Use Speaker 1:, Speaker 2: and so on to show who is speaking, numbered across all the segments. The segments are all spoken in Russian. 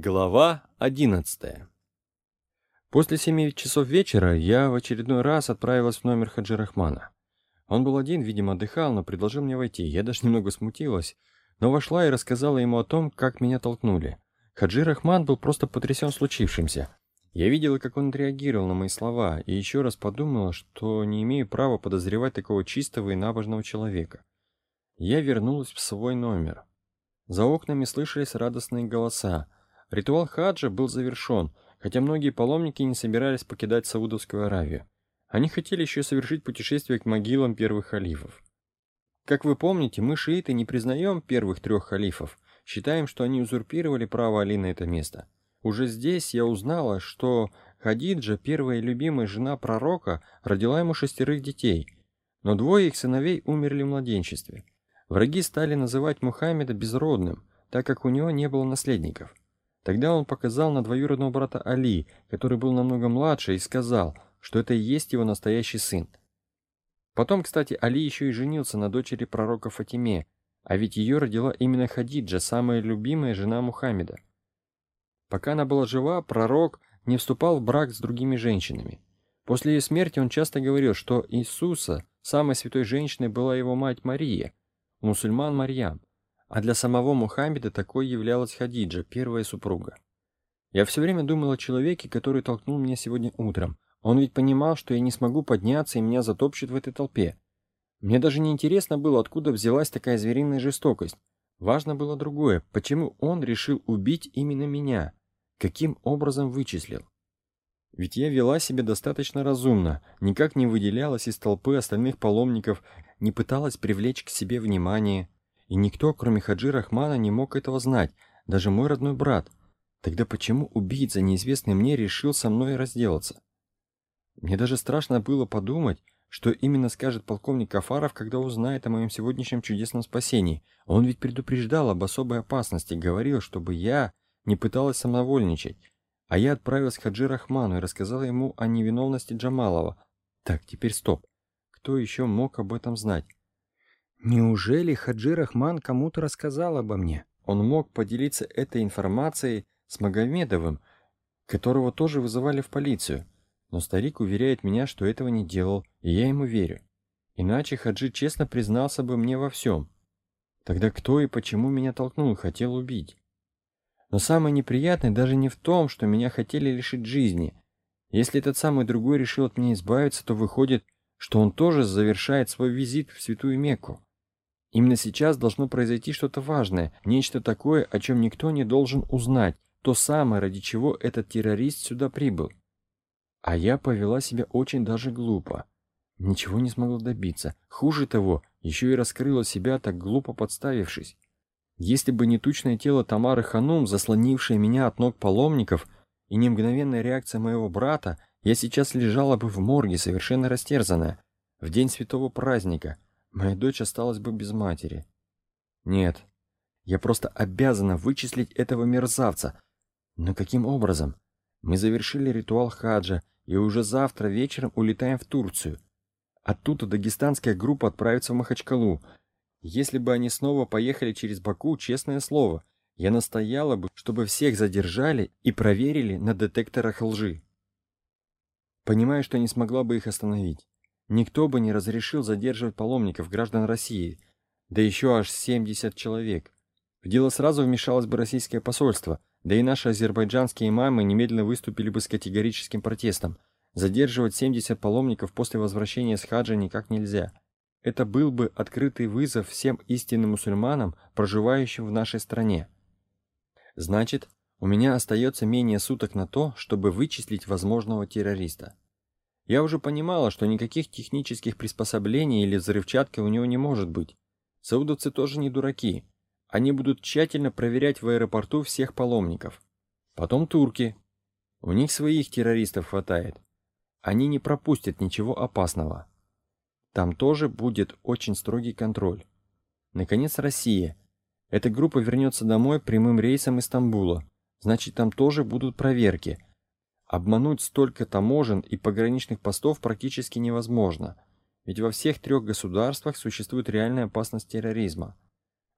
Speaker 1: Глава 11 После семи часов вечера я в очередной раз отправилась в номер Хаджи Рахмана. Он был один, видимо, отдыхал, но предложил мне войти. Я даже немного смутилась, но вошла и рассказала ему о том, как меня толкнули. Хаджи Рахман был просто потрясен случившимся. Я видела, как он реагировал на мои слова, и еще раз подумала, что не имею права подозревать такого чистого и набожного человека. Я вернулась в свой номер. За окнами слышались радостные голоса. Ритуал хаджа был завершен, хотя многие паломники не собирались покидать Саудовскую Аравию. Они хотели еще совершить путешествие к могилам первых халифов. Как вы помните, мы шииты не признаем первых трех халифов, считаем, что они узурпировали право Али на это место. Уже здесь я узнала, что Хадиджа, первая любимая жена пророка, родила ему шестерых детей, но двое их сыновей умерли в младенчестве. Враги стали называть Мухаммеда безродным, так как у него не было наследников. Тогда он показал на двоюродного брата Али, который был намного младше, и сказал, что это и есть его настоящий сын. Потом, кстати, Али еще и женился на дочери пророка Фатиме, а ведь ее родила именно Хадиджа, самая любимая жена Мухаммеда. Пока она была жива, пророк не вступал в брак с другими женщинами. После ее смерти он часто говорил, что Иисуса, самой святой женщиной, была его мать Мария, мусульман Марьям а для самого Мухаммеда такой являлась Хадиджа, первая супруга. Я все время думал о человеке, который толкнул меня сегодня утром. Он ведь понимал, что я не смогу подняться и меня затопчет в этой толпе. Мне даже не интересно было, откуда взялась такая звериная жестокость. Важно было другое, почему он решил убить именно меня, каким образом вычислил. Ведь я вела себя достаточно разумно, никак не выделялась из толпы остальных паломников, не пыталась привлечь к себе внимание. И никто, кроме Хаджи Рахмана, не мог этого знать, даже мой родной брат. Тогда почему убийца, неизвестный мне, решил со мной разделаться? Мне даже страшно было подумать, что именно скажет полковник Кафаров, когда узнает о моем сегодняшнем чудесном спасении. Он ведь предупреждал об особой опасности, говорил, чтобы я не пыталась самовольничать. А я отправилась к Хаджи Рахману и рассказала ему о невиновности Джамалова. Так, теперь стоп. Кто еще мог об этом знать? Неужели Хаджи Рахман кому-то рассказал обо мне? Он мог поделиться этой информацией с Магомедовым, которого тоже вызывали в полицию. Но старик уверяет меня, что этого не делал, и я ему верю. Иначе Хаджи честно признался бы мне во всем. Тогда кто и почему меня толкнул и хотел убить? Но самое неприятное даже не в том, что меня хотели лишить жизни. Если этот самый другой решил от меня избавиться, то выходит, что он тоже завершает свой визит в Святую Мекку. Именно сейчас должно произойти что-то важное, нечто такое, о чем никто не должен узнать, то самое, ради чего этот террорист сюда прибыл. А я повела себя очень даже глупо. Ничего не смогла добиться. Хуже того, еще и раскрыла себя, так глупо подставившись. Если бы не тучное тело Тамары Ханум, заслонившее меня от ног паломников, и не мгновенная реакция моего брата, я сейчас лежала бы в морге, совершенно растерзанная, в день святого праздника — моя дочь осталась бы без матери. Нет, я просто обязана вычислить этого мерзавца. Но каким образом? Мы завершили ритуал хаджа и уже завтра вечером улетаем в Турцию. Оттуда дагестанская группа отправится в Махачкалу. Если бы они снова поехали через Баку, честное слово, я настояла бы, чтобы всех задержали и проверили на детекторах лжи. Понимаю, что не смогла бы их остановить. Никто бы не разрешил задерживать паломников, граждан России, да еще аж 70 человек. В дело сразу вмешалось бы российское посольство, да и наши азербайджанские имамы немедленно выступили бы с категорическим протестом. Задерживать 70 паломников после возвращения с хаджа никак нельзя. Это был бы открытый вызов всем истинным мусульманам, проживающим в нашей стране. Значит, у меня остается менее суток на то, чтобы вычислить возможного террориста. Я уже понимала, что никаких технических приспособлений или взрывчатки у него не может быть. Саудовцы тоже не дураки. Они будут тщательно проверять в аэропорту всех паломников. Потом турки. У них своих террористов хватает. Они не пропустят ничего опасного. Там тоже будет очень строгий контроль. Наконец, Россия. Эта группа вернется домой прямым рейсом из Стамбула. Значит, там тоже будут проверки – Обмануть столько таможен и пограничных постов практически невозможно, ведь во всех трех государствах существует реальная опасность терроризма.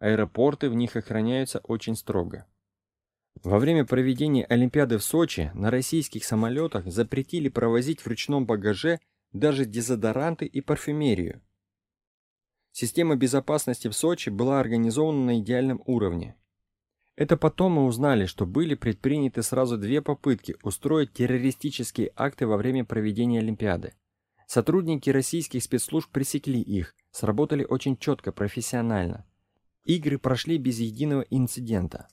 Speaker 1: Аэропорты в них охраняются очень строго. Во время проведения Олимпиады в Сочи на российских самолетах запретили провозить в ручном багаже даже дезодоранты и парфюмерию. Система безопасности в Сочи была организована на идеальном уровне. Это потом мы узнали, что были предприняты сразу две попытки устроить террористические акты во время проведения Олимпиады. Сотрудники российских спецслужб пресекли их, сработали очень четко, профессионально. Игры прошли без единого инцидента.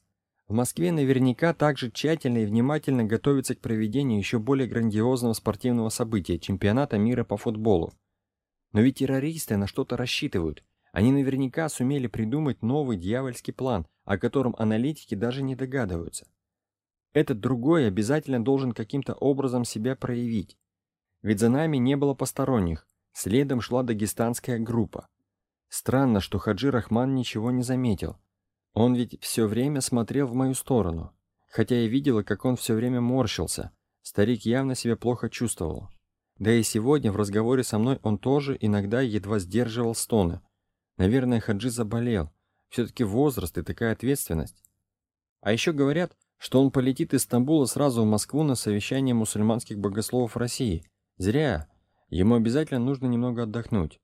Speaker 1: В Москве наверняка также тщательно и внимательно готовятся к проведению еще более грандиозного спортивного события – чемпионата мира по футболу. Но ведь террористы на что-то рассчитывают. Они наверняка сумели придумать новый дьявольский план, о котором аналитики даже не догадываются. Этот другой обязательно должен каким-то образом себя проявить. Ведь за нами не было посторонних, следом шла дагестанская группа. Странно, что Хаджи Рахман ничего не заметил – он ведь все время смотрел в мою сторону. Хотя я видела, как он все время морщился. Старик явно себя плохо чувствовал. Да и сегодня в разговоре со мной он тоже иногда едва сдерживал стоны. Наверное, Хаджи заболел. Все-таки возраст и такая ответственность. А еще говорят, что он полетит из Стамбула сразу в Москву на совещание мусульманских богословов России. Зря. Ему обязательно нужно немного отдохнуть.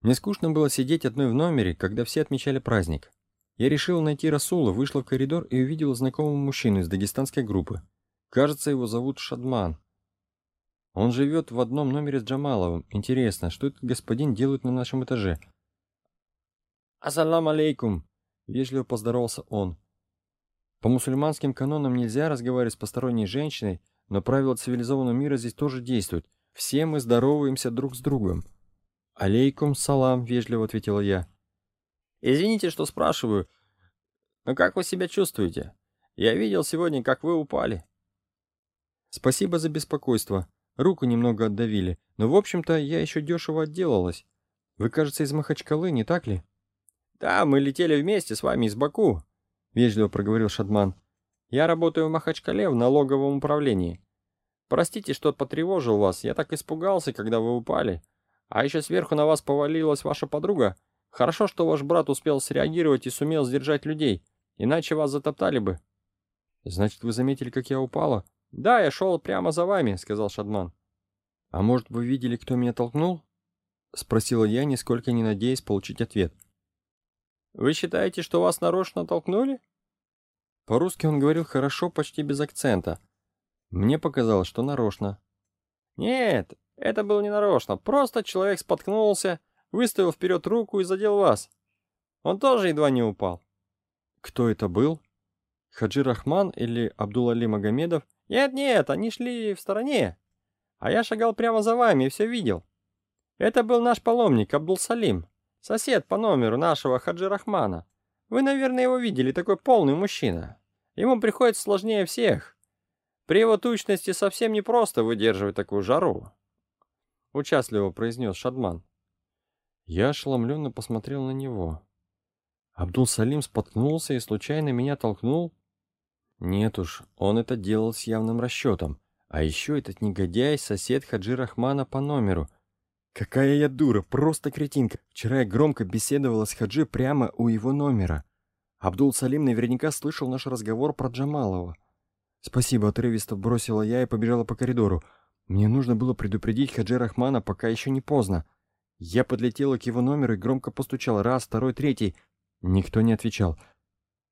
Speaker 1: Мне скучно было сидеть одной в номере, когда все отмечали праздник. Я решила найти Расула, вышла в коридор и увидела знакомого мужчину из дагестанской группы. Кажется, его зовут Шадман. Он живет в одном номере с Джамаловым. Интересно, что этот господин делает на нашем этаже? «Ассалам алейкум!» — вежливо поздоровался он. По мусульманским канонам нельзя разговаривать с посторонней женщиной, но правила цивилизованного мира здесь тоже действуют. Все мы здороваемся друг с другом. «Алейкум салам», — вежливо ответила я.
Speaker 2: Извините, что спрашиваю, но как вы себя чувствуете? Я видел сегодня, как вы упали.
Speaker 1: Спасибо за беспокойство. Руку немного отдавили, но, в общем-то, я еще дешево отделалась. Вы, кажется, из Махачкалы, не так ли?
Speaker 2: Да, мы летели вместе с вами из Баку, вежливо проговорил Шадман. Я работаю в Махачкале в налоговом управлении. Простите, что потревожил вас, я так испугался, когда вы упали. А еще сверху на вас повалилась ваша подруга, Хорошо, что ваш брат успел среагировать и сумел сдержать людей, иначе вас затоптали бы.
Speaker 1: Значит, вы заметили, как я упала?
Speaker 2: Да, я шел прямо за вами, сказал Шадман.
Speaker 1: А может, вы видели, кто меня толкнул? Спросила я, нисколько не надеясь получить ответ.
Speaker 2: Вы считаете, что вас нарочно толкнули?
Speaker 1: По-русски он говорил хорошо, почти без акцента. Мне показалось, что нарочно.
Speaker 2: Нет, это было не нарочно. Просто человек споткнулся, выставил вперед руку и задел вас. Он тоже едва не упал.
Speaker 1: Кто это был? Хаджи Рахман или Абдул-Али Магомедов?
Speaker 2: Нет-нет, они шли в стороне. А я шагал прямо за вами и все видел. Это был наш паломник Абдул-Салим, сосед по номеру нашего Хаджи Рахмана. Вы, наверное, его видели, такой полный мужчина. Ему приходится сложнее всех. При его тучности совсем непросто выдерживать такую жару. Участливо произнес Шадман.
Speaker 1: Я ошеломленно посмотрел на него. Абдул-Салим споткнулся и случайно меня толкнул? Нет уж, он это делал с явным расчетом. А еще этот негодяй — сосед Хаджи Рахмана по номеру. Какая я дура, просто кретинка. Вчера я громко беседовала с Хаджи прямо у его номера. Абдул-Салим наверняка слышал наш разговор про Джамалова. Спасибо, отрывисто бросила я и побежала по коридору. Мне нужно было предупредить Хаджи Рахмана, пока еще не поздно. Я подлетела к его номеру и громко постучала. Раз, второй, третий. Никто не отвечал.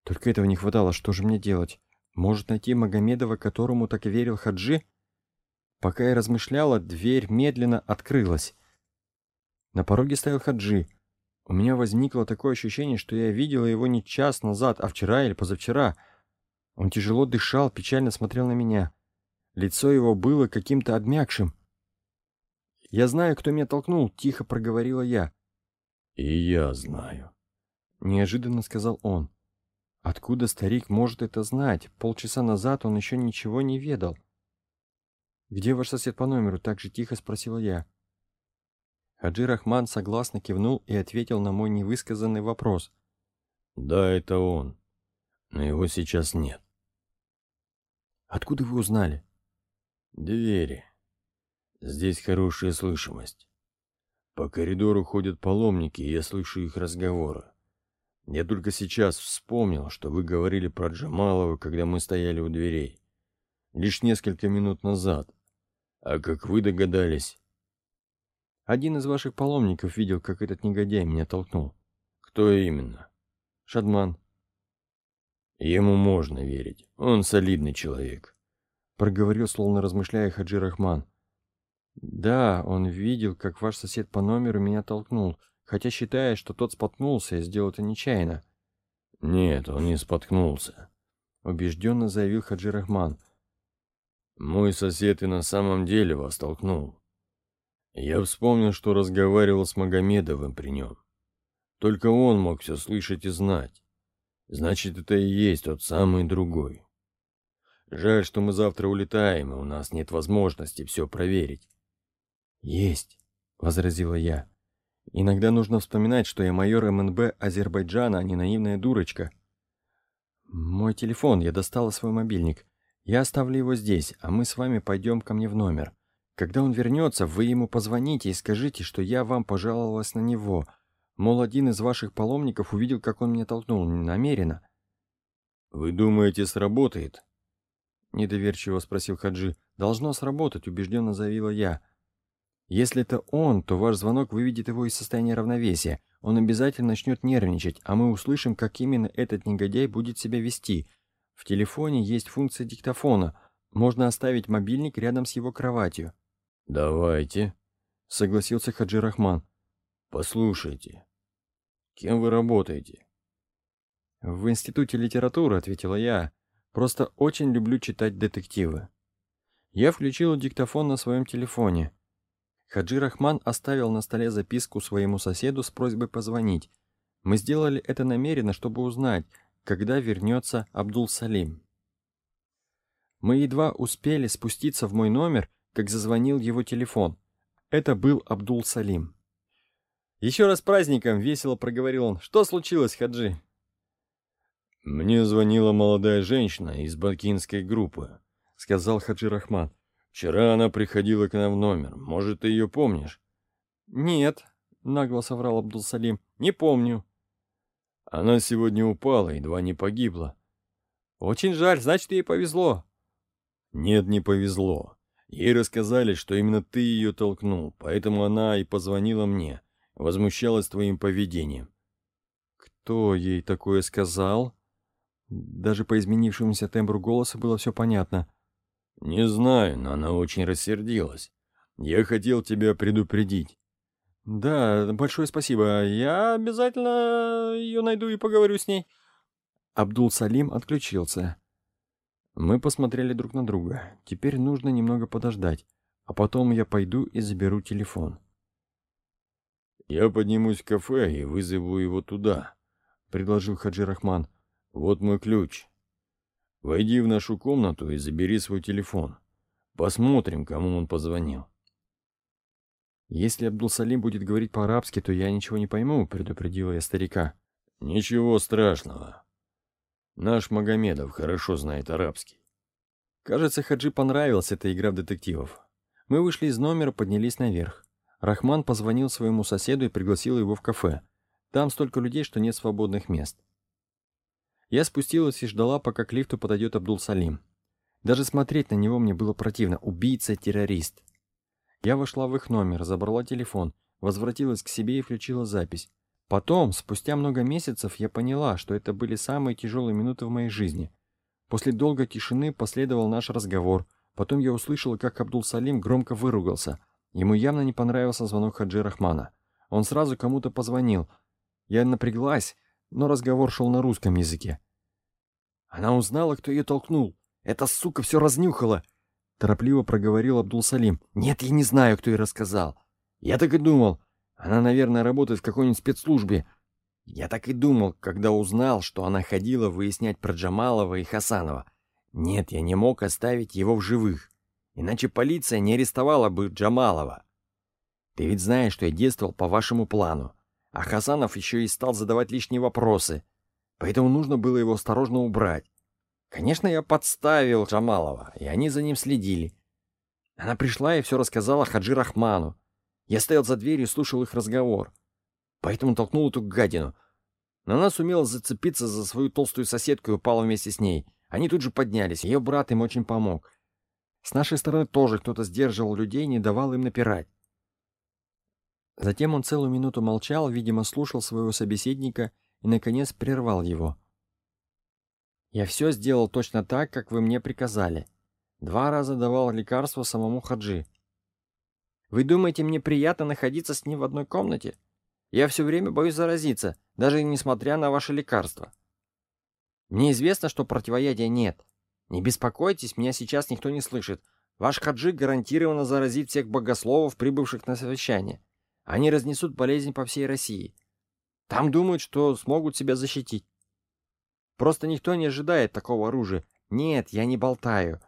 Speaker 1: Только этого не хватало. Что же мне делать? Может найти Магомедова, которому так верил Хаджи? Пока я размышляла, дверь медленно открылась. На пороге стоял Хаджи. У меня возникло такое ощущение, что я видела его не час назад, а вчера или позавчера. Он тяжело дышал, печально смотрел на меня. Лицо его было каким-то обмякшим. «Я знаю, кто меня толкнул», — тихо проговорила я.
Speaker 3: «И я знаю», —
Speaker 1: неожиданно сказал он. «Откуда старик может это знать? Полчаса назад он еще ничего не ведал». «Где ваш сосед по номеру?» — так же тихо спросила я. Хаджи Рахман согласно кивнул и ответил на мой невысказанный вопрос.
Speaker 3: «Да, это он. Но его сейчас нет».
Speaker 1: «Откуда вы узнали?»
Speaker 3: «Двери. Здесь хорошая слышимость. По коридору ходят паломники, и я слышу их разговоры. Я только сейчас вспомнил, что вы говорили про Джамалова, когда мы стояли у дверей. Лишь несколько минут назад. А как вы догадались?
Speaker 1: Один из ваших паломников видел, как этот негодяй меня толкнул.
Speaker 3: Кто именно?
Speaker 1: Шадман.
Speaker 3: Ему можно верить. Он солидный человек.
Speaker 1: Проговорил, словно размышляя Хаджи Рахман. Да, он видел, как ваш сосед по номеру меня толкнул, хотя считает, что тот споткнулся и сделал это нечаянно.
Speaker 3: Нет, он не споткнулся.
Speaker 1: Убежденно заявил Хаджи Рахман.
Speaker 3: Мой сосед и на самом деле вас толкнул. Я вспомнил, что разговаривал с Магомедовым при нем. Только он мог все слышать и знать. Значит, это и есть тот самый другой. Жаль, что мы завтра улетаем, и у нас нет возможности все проверить.
Speaker 1: «Есть», — возразила я. «Иногда нужно вспоминать, что я майор МНБ Азербайджана, а не наивная дурочка». «Мой телефон, я достала свой мобильник. Я оставлю его здесь, а мы с вами пойдем ко мне в номер. Когда он вернется, вы ему позвоните и скажите, что я вам пожаловалась на него. Мол, один из ваших паломников увидел, как он меня толкнул, намеренно».
Speaker 3: «Вы думаете, сработает?»
Speaker 1: Недоверчиво спросил Хаджи. «Должно сработать», — убежденно заявила я. Если это он, то ваш звонок выведет его из состояния равновесия. Он обязательно начнет нервничать, а мы услышим, как именно этот негодяй будет себя вести. В телефоне есть функция диктофона. Можно оставить мобильник рядом с его кроватью.
Speaker 3: «Давайте», — согласился Хаджи Рахман. «Послушайте, кем вы работаете?»
Speaker 1: «В институте литературы», — ответила я. «Просто очень люблю читать детективы». Я включила диктофон на своем телефоне. Хаджи Рахман оставил на столе записку своему соседу с просьбой позвонить. Мы сделали это намеренно, чтобы узнать, когда вернется Абдул-Салим. Мы едва успели спуститься в мой номер, как зазвонил его телефон. Это был Абдул-Салим. «Еще раз праздником!» — весело проговорил он. «Что случилось, Хаджи?»
Speaker 3: «Мне звонила молодая женщина из бакинской группы», — сказал Хаджи Рахман. Вчера она приходила к нам в номер. Может, ты ее помнишь?
Speaker 1: Нет, нагло соврал Абдул-Салим. Не помню.
Speaker 3: Она сегодня упала, едва не погибла.
Speaker 1: Очень жаль, значит, ей повезло.
Speaker 3: Нет, не повезло. Ей рассказали, что именно ты ее толкнул, поэтому она и позвонила мне, возмущалась твоим поведением.
Speaker 1: Кто ей такое сказал? Даже по изменившемуся тембру голоса было все понятно.
Speaker 3: «Не знаю, но она очень рассердилась. Я хотел тебя предупредить».
Speaker 1: «Да, большое спасибо. Я обязательно ее найду и поговорю с ней». Абдул-Салим отключился. Мы посмотрели друг на друга. Теперь нужно немного подождать, а потом я пойду и заберу телефон.
Speaker 3: «Я поднимусь в кафе и вызову его туда», — предложил Хаджи Рахман. «Вот мой ключ. Войди в нашу комнату и забери свой телефон. Посмотрим, кому он позвонил.
Speaker 1: Если Абдул-Салим будет говорить по-арабски, то я ничего не пойму, предупредила я старика.
Speaker 3: Ничего страшного. Наш Магомедов хорошо знает арабский.
Speaker 1: Кажется, Хаджи понравилась эта игра в детективов. Мы вышли из номера, поднялись наверх. Рахман позвонил своему соседу и пригласил его в кафе. Там столько людей, что нет свободных мест. Я спустилась и ждала, пока к лифту подойдет Абдул-Салим. Даже смотреть на него мне было противно. Убийца-террорист. Я вошла в их номер, забрала телефон, возвратилась к себе и включила запись. Потом, спустя много месяцев, я поняла, что это были самые тяжелые минуты в моей жизни. После долгой тишины последовал наш разговор. Потом я услышала, как Абдул-Салим громко выругался. Ему явно не понравился звонок Хаджи Рахмана. Он сразу кому-то позвонил. Я напряглась, но разговор шел на русском языке. Она узнала, кто ее толкнул. Эта сука все разнюхала. Торопливо проговорил Абдул-Салим. Нет, я не знаю, кто ей рассказал. Я так и думал. Она, наверное, работает в какой-нибудь спецслужбе. Я так и думал, когда узнал, что она ходила выяснять про Джамалова и Хасанова. Нет, я не мог оставить его в живых. Иначе полиция не арестовала бы Джамалова. Ты ведь знаешь, что я действовал по вашему плану. А Хасанов еще и стал задавать лишние вопросы. Поэтому нужно было его осторожно убрать. Конечно, я подставил Джамалова, и они за ним следили. Она пришла и все рассказала Хаджи Рахману. Я стоял за дверью и слушал их разговор. Поэтому толкнул эту гадину. Но она сумела зацепиться за свою толстую соседку и упала вместе с ней. Они тут же поднялись, ее брат им очень помог. С нашей стороны тоже кто-то сдерживал людей и не давал им напирать. Затем он целую минуту молчал, видимо, слушал своего собеседника и, наконец, прервал его. «Я все сделал точно так, как вы мне приказали. Два раза давал лекарство самому Хаджи. Вы думаете, мне приятно находиться с ним в одной комнате? Я все время боюсь заразиться, даже несмотря на ваше лекарство. Мне известно, что противоядия нет. Не беспокойтесь, меня сейчас никто не слышит. Ваш Хаджи гарантированно заразит всех богословов, прибывших на совещание. Они разнесут болезнь по всей России. Там думают, что смогут себя защитить. Просто никто не ожидает такого оружия. Нет, я не болтаю.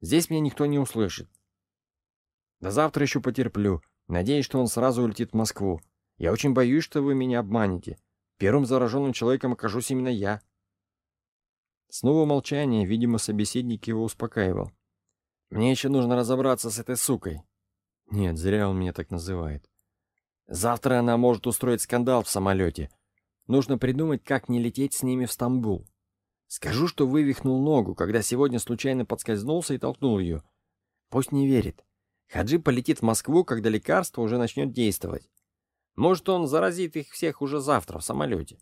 Speaker 1: Здесь меня никто не услышит. До завтра еще потерплю. Надеюсь, что он сразу улетит в Москву. Я очень боюсь, что вы меня обманете. Первым зараженным человеком окажусь именно я. Снова молчание, видимо, собеседник его успокаивал. Мне еще нужно разобраться с этой сукой. Нет, зря он меня так называет. Завтра она может устроить скандал в самолете. Нужно придумать, как не лететь с ними в Стамбул. Скажу, что вывихнул ногу, когда сегодня случайно подскользнулся и толкнул ее. Пусть не верит. Хаджи полетит в Москву, когда лекарство уже начнет действовать. Может, он заразит их всех уже завтра в самолете.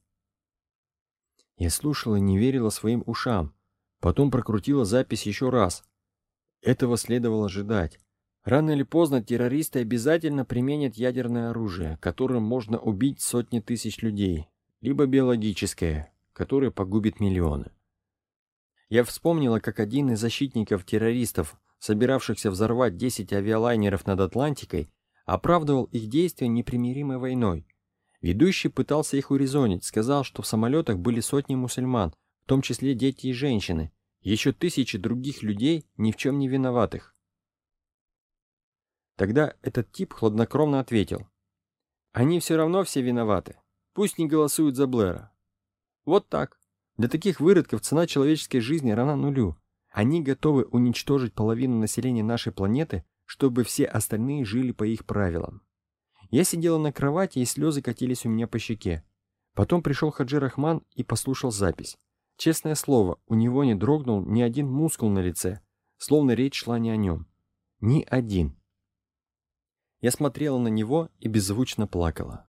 Speaker 1: Я слушала и не верила своим ушам. Потом прокрутила запись еще раз. Этого следовало ожидать. Рано или поздно террористы обязательно применят ядерное оружие, которым можно убить сотни тысяч людей, либо биологическое, которое погубит миллионы. Я вспомнила, как один из защитников террористов, собиравшихся взорвать 10 авиалайнеров над Атлантикой, оправдывал их действия непримиримой войной. Ведущий пытался их урезонить, сказал, что в самолетах были сотни мусульман, в том числе дети и женщины, еще тысячи других людей, ни в чем не виноватых. Тогда этот тип хладнокровно ответил. Они все равно все виноваты. Пусть не голосуют за Блэра. Вот так. Для таких выродков цена человеческой жизни равна нулю. Они готовы уничтожить половину населения нашей планеты, чтобы все остальные жили по их правилам. Я сидела на кровати, и слезы катились у меня по щеке. Потом пришел Хаджи Рахман и послушал запись. Честное слово, у него не дрогнул ни один мускул на лице, словно речь шла не о нем. Ни один. Я смотрела на него и беззвучно плакала.